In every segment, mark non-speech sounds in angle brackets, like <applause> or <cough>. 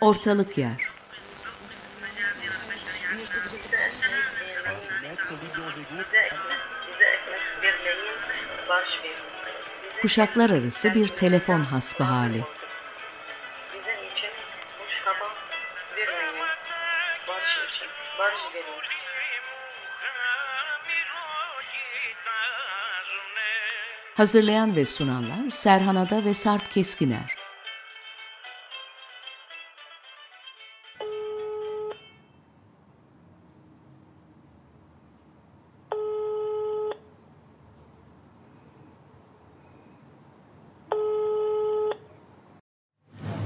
Ortalık yer. Kuşaklar arası bir telefon hasbı hali. Hazırlayan ve sunanlar Serhan Ada ve Sarp Keskiner.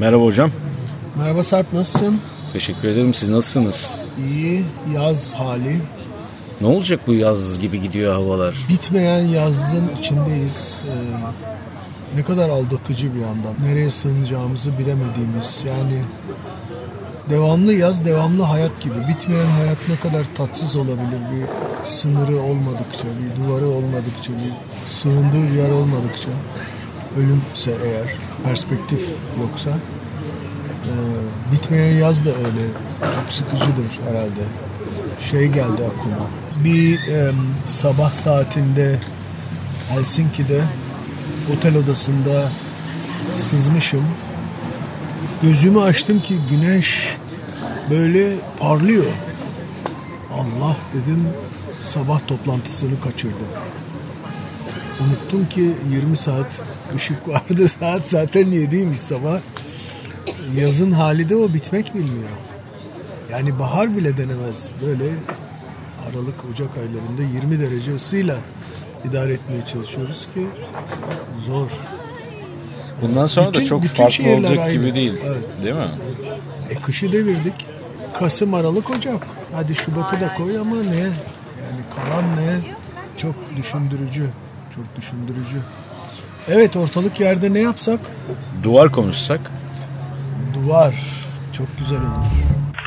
Merhaba hocam. Merhaba Sarp nasılsın? Teşekkür ederim. Siz nasılsınız? İyi yaz hali. Ne olacak bu yaz gibi gidiyor havalar? Bitmeyen yazın içindeyiz. Ee, ne kadar aldatıcı bir yandan. Nereye sığınacağımızı bilemediğimiz yani devamlı yaz devamlı hayat gibi. Bitmeyen hayat ne kadar tatsız olabilir bir sınırı olmadıkça, bir duvarı olmadıkça, bir sığındığı bir yer olmadıkça. Ölümse eğer, perspektif yoksa. Ee, bitmeyen yaz da öyle çok sıkıcıdır herhalde. Şey geldi aklıma. Bir em, sabah saatinde Helsinki'de otel odasında sızmışım. Gözümü açtım ki güneş böyle parlıyor. Allah dedim sabah toplantısını kaçırdım. Unuttum ki 20 saat ışık vardı. <laughs> Saat zaten 7'ymiş sabah. Yazın hali de o bitmek bilmiyor. Yani bahar bile denemez. Böyle Aralık, Ocak aylarında 20 derece ısıyla idare etmeye çalışıyoruz ki zor. Bundan sonra da Bütün- çok bütün farklı olacak aynı. gibi değil. Evet. Değil mi? E kışı devirdik. Kasım, Aralık, Ocak. Hadi Şubat'ı da koy ama ne? Yani kalan ne? Çok düşündürücü. Çok düşündürücü. Evet ortalık yerde ne yapsak? Duvar konuşsak. Duvar. Çok güzel olur.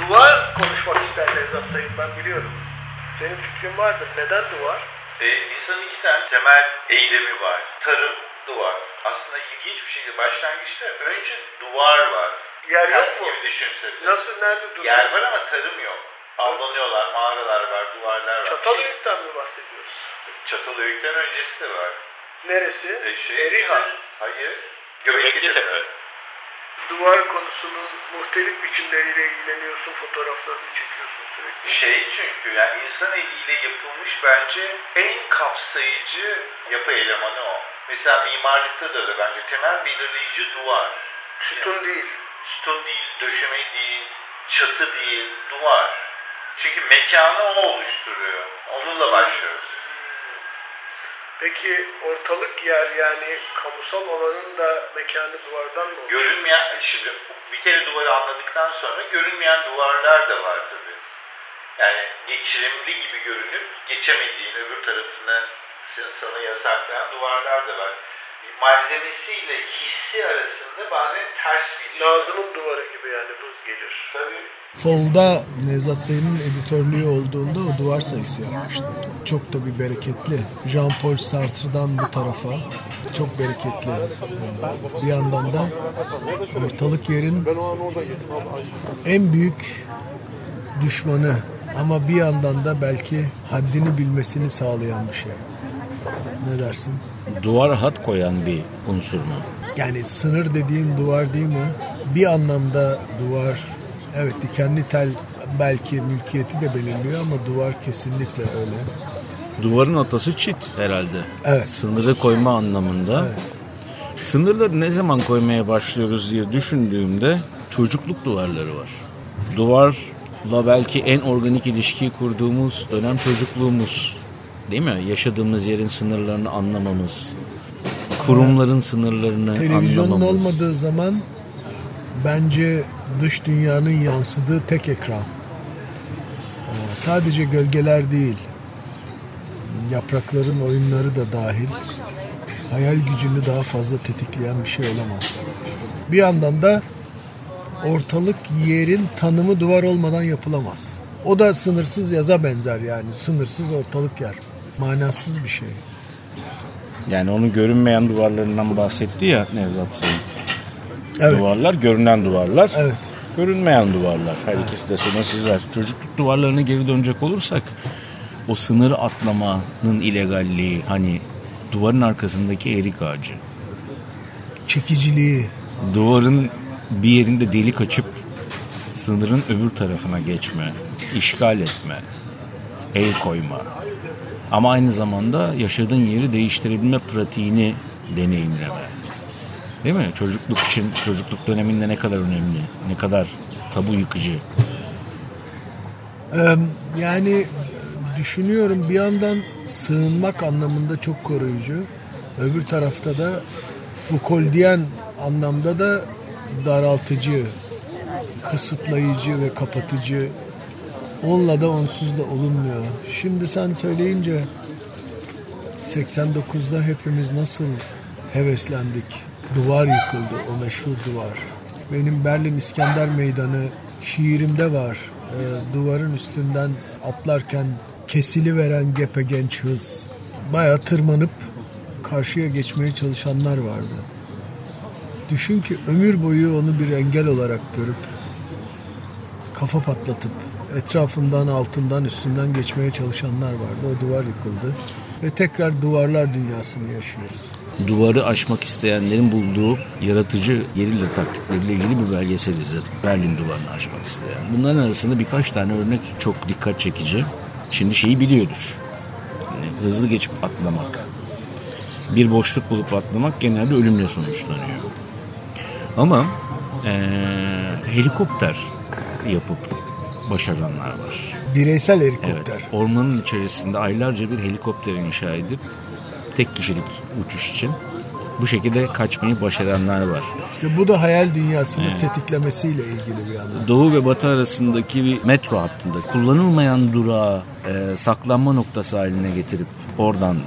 Duvar konuşmak ister Nevzat Sayın ben biliyorum. Senin fikrin vardır. Neden duvar? E, insanın iki tane temel eylemi var. Tarım, duvar. Aslında ilginç bir şekilde başlangıçta önce duvar var. Yer yok mu? Nasıl nerede duruyor? Yer var ama tarım yok. Avlanıyorlar, mağaralar var, duvarlar var. Çatalhöyük'ten mi bahsediyoruz? Çatalhöyük'ten öncesi de var. Neresi? E, şey, Eriha. Hayır. Göbekli Tepe. Duvar konusunun muhtelif biçimleriyle ilgileniyorsun, fotoğraflarını çekiyorsun sürekli. Şey çünkü yani insan eliyle yapılmış bence en kapsayıcı yapı elemanı o. Mesela mimarlıkta da öyle bence temel belirleyici duvar. Sütun değil. Sütun değil, döşeme değil, çatı değil, duvar. Çünkü mekanı o oluşturuyor. Onunla başlıyoruz. Peki ortalık yer yani kamusal olanın da mekanı duvardan mı? Görünmeyen, şimdi bir kere duvarı anladıktan sonra görünmeyen duvarlar da var tabii. Yani geçirimli gibi görünüp geçemediğin öbür tarafını sana yasaklayan duvarlar da var. Malzemesiyle hissi arasında bazen ters bir Nazım'ın duvarı gibi yani buz gelir. Tabii. Fol'da Nevzat Sayın'ın editörlüğü olduğunda o duvar sayısı yapmıştı. Çok da bir bereketli. Jean-Paul Sartre'dan bu tarafa çok bereketli. Bir yandan da ortalık yerin en büyük düşmanı ama bir yandan da belki haddini bilmesini sağlayan bir şey. Ne dersin? Duvar hat koyan bir unsur mu? Yani sınır dediğin duvar değil mi? Bir anlamda duvar evet dikenli tel belki mülkiyeti de belirliyor ama duvar kesinlikle öyle. Duvarın atası çit herhalde. Evet. Sınırı koyma anlamında. Evet. Sınırları ne zaman koymaya başlıyoruz diye düşündüğümde çocukluk duvarları var. Duvarla belki en organik ilişkiyi kurduğumuz dönem çocukluğumuz. Değil mi? Yaşadığımız yerin sınırlarını anlamamız. Kurumların sınırlarını Televizyonun anlamamız. olmadığı zaman bence dış dünyanın yansıdığı tek ekran. Ee, Sadece gölgeler değil, yaprakların oyunları da dahil hayal gücünü daha fazla tetikleyen bir şey olamaz. Bir yandan da ortalık yerin tanımı duvar olmadan yapılamaz. O da sınırsız yaza benzer yani. Sınırsız ortalık yer. Manasız bir şey. Yani onun görünmeyen duvarlarından bahsetti ya Nevzat Sayın. Evet. Duvarlar görünen duvarlar. Evet. Görünmeyen duvarlar. Her ikisi de sınırsızlar. Çocukluk duvarlarına geri dönecek olursak o sınır atlamanın illegalliği hani duvarın arkasındaki erik ağacı. Çekiciliği. Duvarın bir yerinde delik açıp sınırın öbür tarafına geçme, işgal etme, el koyma. Ama aynı zamanda yaşadığın yeri değiştirebilme pratiğini deneyimleme. Değil mi? Çocukluk için, çocukluk döneminde ne kadar önemli, ne kadar tabu yıkıcı. Yani düşünüyorum bir yandan sığınmak anlamında çok koruyucu. Öbür tarafta da Foucault'diyen anlamda da daraltıcı, kısıtlayıcı ve kapatıcı. Onunla da onsuz da olunmuyor. Şimdi sen söyleyince 89'da hepimiz nasıl heveslendik. Duvar yıkıldı, o meşhur duvar. Benim Berlin İskender Meydanı şiirimde var. Ee, duvarın üstünden atlarken kesili veren gepe genç hız. Baya tırmanıp karşıya geçmeye çalışanlar vardı. Düşün ki ömür boyu onu bir engel olarak görüp kafa patlatıp etrafından, altından, üstünden geçmeye çalışanlar vardı. O duvar yıkıldı ve tekrar duvarlar dünyasını yaşıyoruz. Duvarı aşmak isteyenlerin bulduğu yaratıcı gerilla taktikleriyle ilgili bir belgesel izledim. Berlin duvarını aşmak isteyen. Bunların arasında birkaç tane örnek çok dikkat çekici. Şimdi şeyi biliyoruz. Yani hızlı geçip atlamak. Bir boşluk bulup atlamak genelde ölümle sonuçlanıyor. Ama eee, helikopter yapıp başaranlar var. Bireysel Evet, helikopter. ormanın içerisinde aylarca bir helikopter inşa edip tek kişilik uçuş için bu şekilde kaçmayı başaranlar var. İşte bu da hayal dünyasını tetiklemesiyle ilgili bir yandan. Doğu ve Batı arasındaki bir metro hattında kullanılmayan durağı e, saklanma noktası haline getirip oradan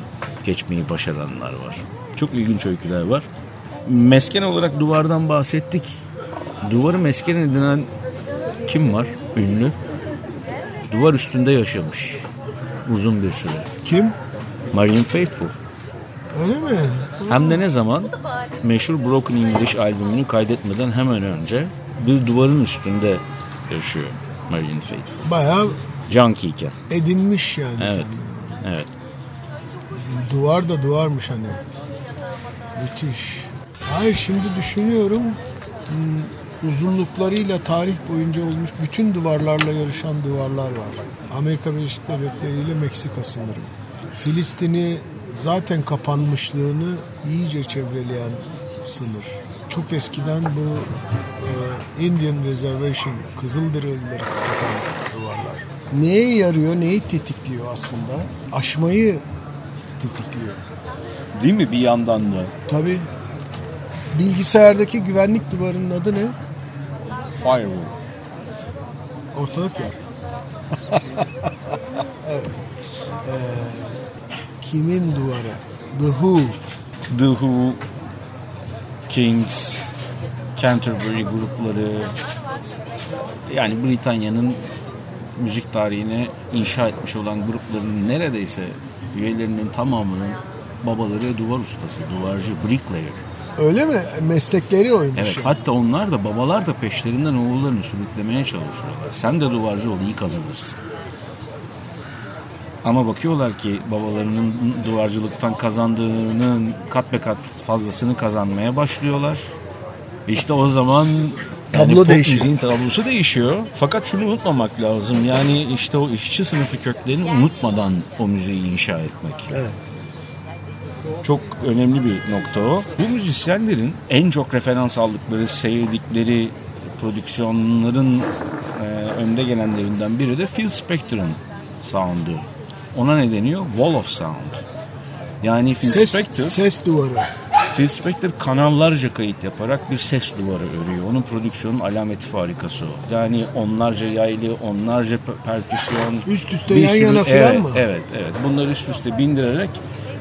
geçmeyi başaranlar var. Çok ilginç öyküler var. Mesken olarak duvardan bahsettik. Duvarı mesken edinen kim var? Ünlü. Duvar üstünde yaşamış uzun bir süre. Kim? Marian Faithfull. Öyle mi? Hem de ne zaman? Meşhur Broken English albümünü kaydetmeden hemen önce bir duvarın üstünde yaşıyor Marian Faithfull. Bayağı Junkie'ken. edinmiş yani Evet. kendini. Evet. Duvar da duvarmış hani. Müthiş. Hayır şimdi düşünüyorum hmm, uzunluklarıyla tarih boyunca olmuş bütün duvarlarla yarışan duvarlar var. Amerika Birleşik Devletleri ile Meksika sınırı. Filistin'i zaten kapanmışlığını iyice çevreleyen sınır. Çok eskiden bu e, Indian Reservation, Kızılderilileri kapatan duvarlar. Neye yarıyor, neyi tetikliyor aslında? Aşmayı tetikliyor. Değil mi bir yandan da? Tabii. Bilgisayardaki güvenlik duvarının adı ne? Firewall. Ortalık yer. <laughs> evet. Ee, kimin duvarı? The Who. The Who, Kings, Canterbury grupları yani Britanya'nın müzik tarihine inşa etmiş olan grupların neredeyse üyelerinin tamamının babaları duvar ustası, duvarcı, bricklayer. Öyle mi? Meslekleri oymuş. Evet, yani. hatta onlar da babalar da peşlerinden oğullarını sürüklemeye çalışıyorlar. Sen de duvarcı ol, iyi kazanırsın. Ama bakıyorlar ki babalarının duvarcılıktan kazandığının kat be kat fazlasını kazanmaya başlıyorlar. İşte o zaman Tablo pop değişiyor. müziğin tablosu değişiyor. Fakat şunu unutmamak lazım. Yani işte o işçi sınıfı köklerini unutmadan o müziği inşa etmek. Evet. Çok önemli bir nokta o. Bu müzisyenlerin en çok referans aldıkları, sevdikleri prodüksiyonların e, önde gelenlerinden biri de Phil Spector'ın sound'u. Ona ne deniyor? Wall of Sound. Yani Phil Ses, Spector, ses duvarı. Phil Spector kanallarca kayıt yaparak bir ses duvarı örüyor. Onun prodüksiyonun alameti farikası o. Yani onlarca yaylı, onlarca per- perküsyon. Üst üste yan sürü- yana falan evet, mı? Evet, evet. Bunları üst üste bindirerek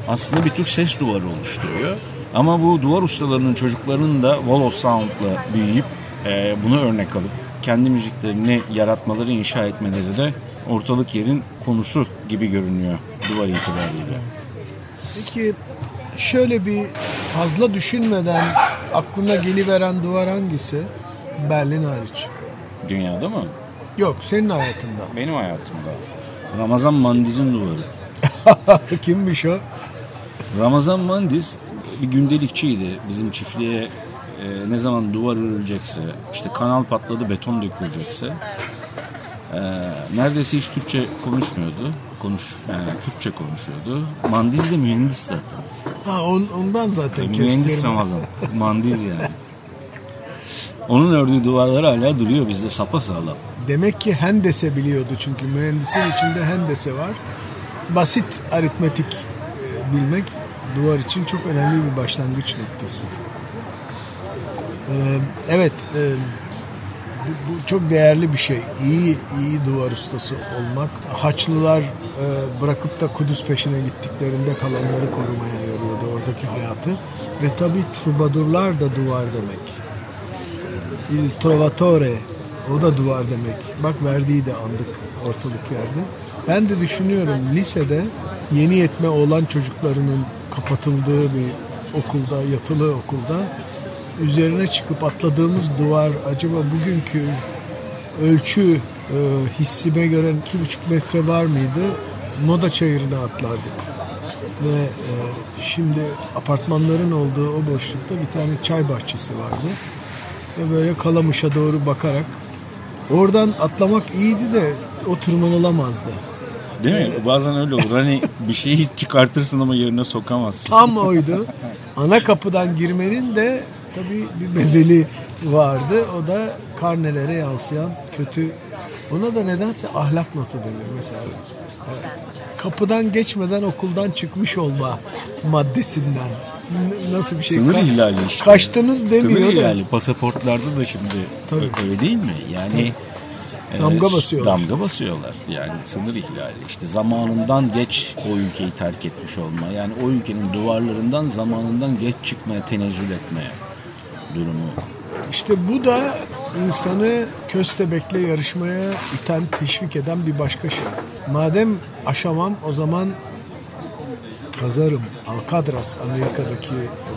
aslında bir tür ses duvarı oluşturuyor. Ama bu duvar ustalarının çocuklarının da Wall of Sound'la büyüyüp e, bunu örnek alıp kendi müziklerini yaratmaları, inşa etmeleri de ortalık yerin konusu gibi görünüyor duvar itibariyle. Peki şöyle bir fazla düşünmeden aklına geliveren duvar hangisi? Berlin hariç. Dünyada mı? Yok senin hayatında. Benim hayatımda. Ramazan Mandiz'in duvarı. <laughs> Kimmiş o? Ramazan Mandiz bir gündelikçiydi. Bizim çiftliğe e, ne zaman duvar örülecekse, işte kanal patladı beton dökülecekse e, neredeyse hiç Türkçe konuşmuyordu. Konuş, yani Türkçe konuşuyordu. Mandiz de mühendis zaten. Ha on, ondan zaten mühendis kestirme. Ramazan. Mandiz yani. Onun ördüğü duvarlar hala duruyor bizde sapasağlam. Demek ki hendese biliyordu çünkü mühendisin içinde hendese var. Basit aritmetik e, bilmek duvar için çok önemli bir başlangıç noktası. E, evet, e, bu, çok değerli bir şey. İyi iyi duvar ustası olmak. Haçlılar e, bırakıp da Kudüs peşine gittiklerinde kalanları korumaya yarıyordu oradaki hayatı. Ve tabii trubadurlar da duvar demek. Il Trovatore o da duvar demek. Bak verdiği de andık ortalık yerde. Ben de düşünüyorum lisede yeni yetme olan çocuklarının kapatıldığı bir okulda, yatılı okulda üzerine çıkıp atladığımız duvar acaba bugünkü ölçü e, hissime göre iki buçuk metre var mıydı? Moda çayırına atlardık. Ve e, şimdi apartmanların olduğu o boşlukta bir tane çay bahçesi vardı. Ve böyle Kalamış'a doğru bakarak oradan atlamak iyiydi de o tırmanılamazdı. Değil mi? Bazen öyle olur. Hani bir şeyi çıkartırsın ama yerine sokamazsın. Tam oydu. Ana kapıdan girmenin de tabii bir bedeli vardı. O da karnelere yansıyan kötü. Ona da nedense ahlak notu denir mesela. Kapıdan geçmeden okuldan çıkmış olma maddesinden. Nasıl bir şey? Sınır ihlali işte. Kaçtınız demiyor Sınır da. ihlali. Pasaportlarda da şimdi Tabii. öyle değil mi? Yani e, Damga basıyorlar. Damga basıyorlar. Yani sınır ihlali. İşte zamanından geç o ülkeyi terk etmiş olma. Yani o ülkenin duvarlarından zamanından geç çıkmaya, tenezzül etmeye durumu. İşte bu da insanı köstebekle yarışmaya iten, teşvik eden bir başka şey. Madem aşamam o zaman kazarım. Alcatraz Amerika'daki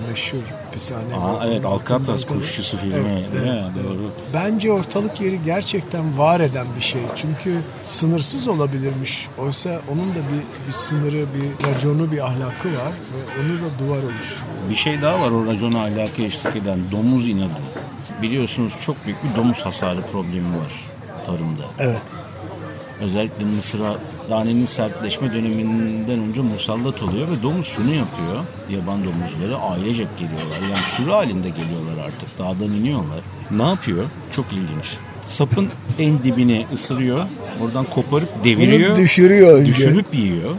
meşhur hapishane. Aa, evet Alcatraz kuşçusu filmi. Evet, evet. Doğru. Bence ortalık yeri gerçekten var eden bir şey. Çünkü sınırsız olabilirmiş. Oysa onun da bir, bir sınırı, bir raconu, bir ahlakı var ve onu da duvar oluşturuyor. Bir şey daha var o racona alaka eşlik eden domuz inadı. Biliyorsunuz çok büyük bir domuz hasarı problemi var tarımda. Evet. Özellikle Mısır'a danenin sertleşme döneminden önce musallat oluyor ve domuz şunu yapıyor. Yaban domuzları ailecek geliyorlar. Yani sürü halinde geliyorlar artık. Dağdan iniyorlar. Ne yapıyor? Çok ilginç. Sapın en dibine ısırıyor. Oradan koparıp deviriyor. Bunu düşürüyor önce. Düşürüp yiyor.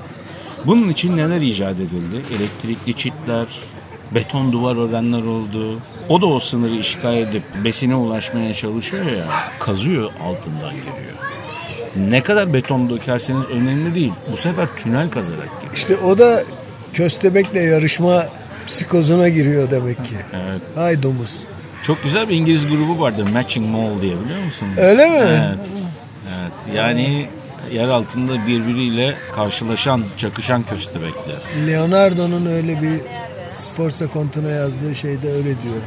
Bunun için neler icat edildi? Elektrikli çitler, beton duvar örenler oldu. O da o sınırı işgal edip besine ulaşmaya çalışıyor ya. Kazıyor altından giriyor. Ne kadar beton dökerseniz önemli değil. Bu sefer tünel kazarak giriyor. İşte o da köstebekle yarışma psikozuna giriyor demek ki. Evet. Hay domuz. Çok güzel bir İngiliz grubu vardı. Matching Mall diye biliyor musunuz? Öyle mi? Evet. Evet. Yani yer altında birbiriyle karşılaşan, çakışan köstebekler. Leonardo'nun öyle bir Sforza Conte'na yazdığı şeyde öyle diyor.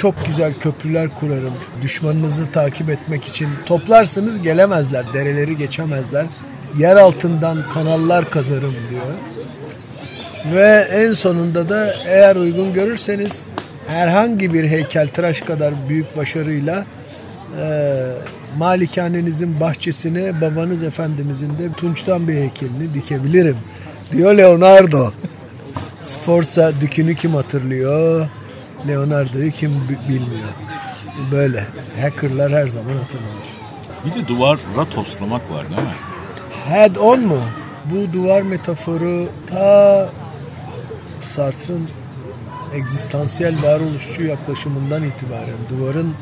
Çok güzel köprüler kurarım. Düşmanınızı takip etmek için toplarsınız gelemezler. Dereleri geçemezler. Yer altından kanallar kazarım diyor. Ve en sonunda da eğer uygun görürseniz herhangi bir heykeltıraş kadar büyük başarıyla e, malikanenizin bahçesine babanız efendimizin de Tunç'tan bir heykelini dikebilirim diyor Leonardo. Sforza dükünü kim hatırlıyor? Leonardo'yu kim bi- bilmiyor. Böyle. Hackerlar her zaman hatırlanır. Bir de duvara toslamak var değil mi? Head on mu? Bu duvar metaforu ta Sartre'ın egzistansiyel varoluşçu yaklaşımından itibaren duvarın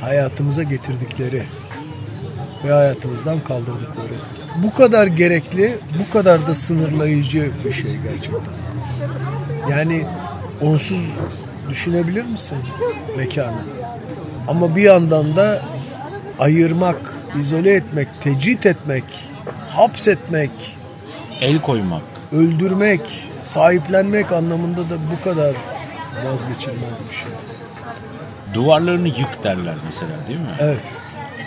hayatımıza getirdikleri ve hayatımızdan kaldırdıkları. Bu kadar gerekli, bu kadar da sınırlayıcı bir şey gerçekten. Yani onsuz düşünebilir misin mekanı? Ama bir yandan da ayırmak, izole etmek, tecrit etmek, hapsetmek, El koymak. öldürmek, sahiplenmek anlamında da bu kadar vazgeçilmez bir şey. Duvarlarını yık derler mesela değil mi? Evet,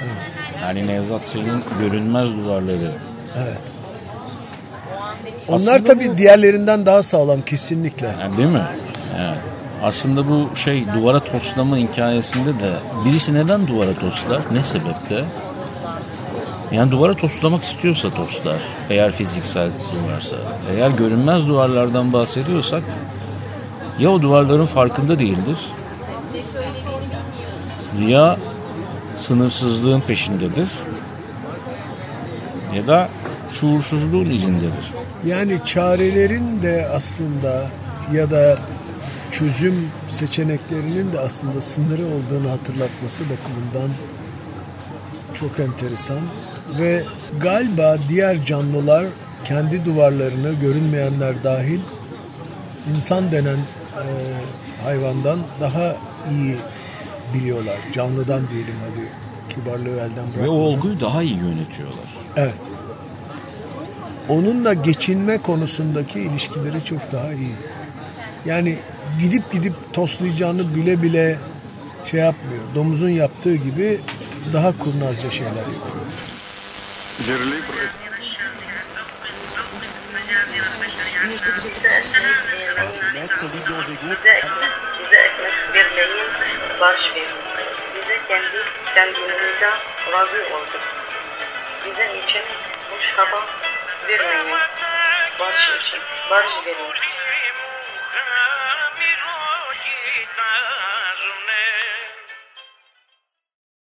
evet, Yani Nevzat Selim'in görünmez duvarları. evet. Onlar Aslında tabii diğerlerinden daha sağlam kesinlikle. Yani değil mi? Evet. Aslında bu şey duvara toslama hikayesinde de birisi neden duvara toslar? Ne sebeple? Yani duvara toslamak istiyorsa toslar. Eğer fiziksel duvarsa. Eğer görünmez duvarlardan bahsediyorsak ya o duvarların farkında değildir ya sınırsızlığın peşindedir ya da şuursuzluğun izindedir. Yani çarelerin de aslında ya da çözüm seçeneklerinin de aslında sınırı olduğunu hatırlatması bakımından çok enteresan ve galiba diğer canlılar kendi duvarlarını görünmeyenler dahil insan denen e, hayvandan daha iyi biliyorlar. Canlıdan diyelim hadi kibarlığı elden Ve bırak. o olguyu daha iyi yönetiyorlar. Evet. Onunla geçinme konusundaki ilişkileri çok daha iyi. Yani gidip gidip toslayacağını bile bile şey yapmıyor. Domuzun yaptığı gibi daha kurnazca şeyler yapıyor. Barış verin. Bize kendi kendimizden razı olduk. Bizim için hoş hava vermeyin. Barış için, barış verin.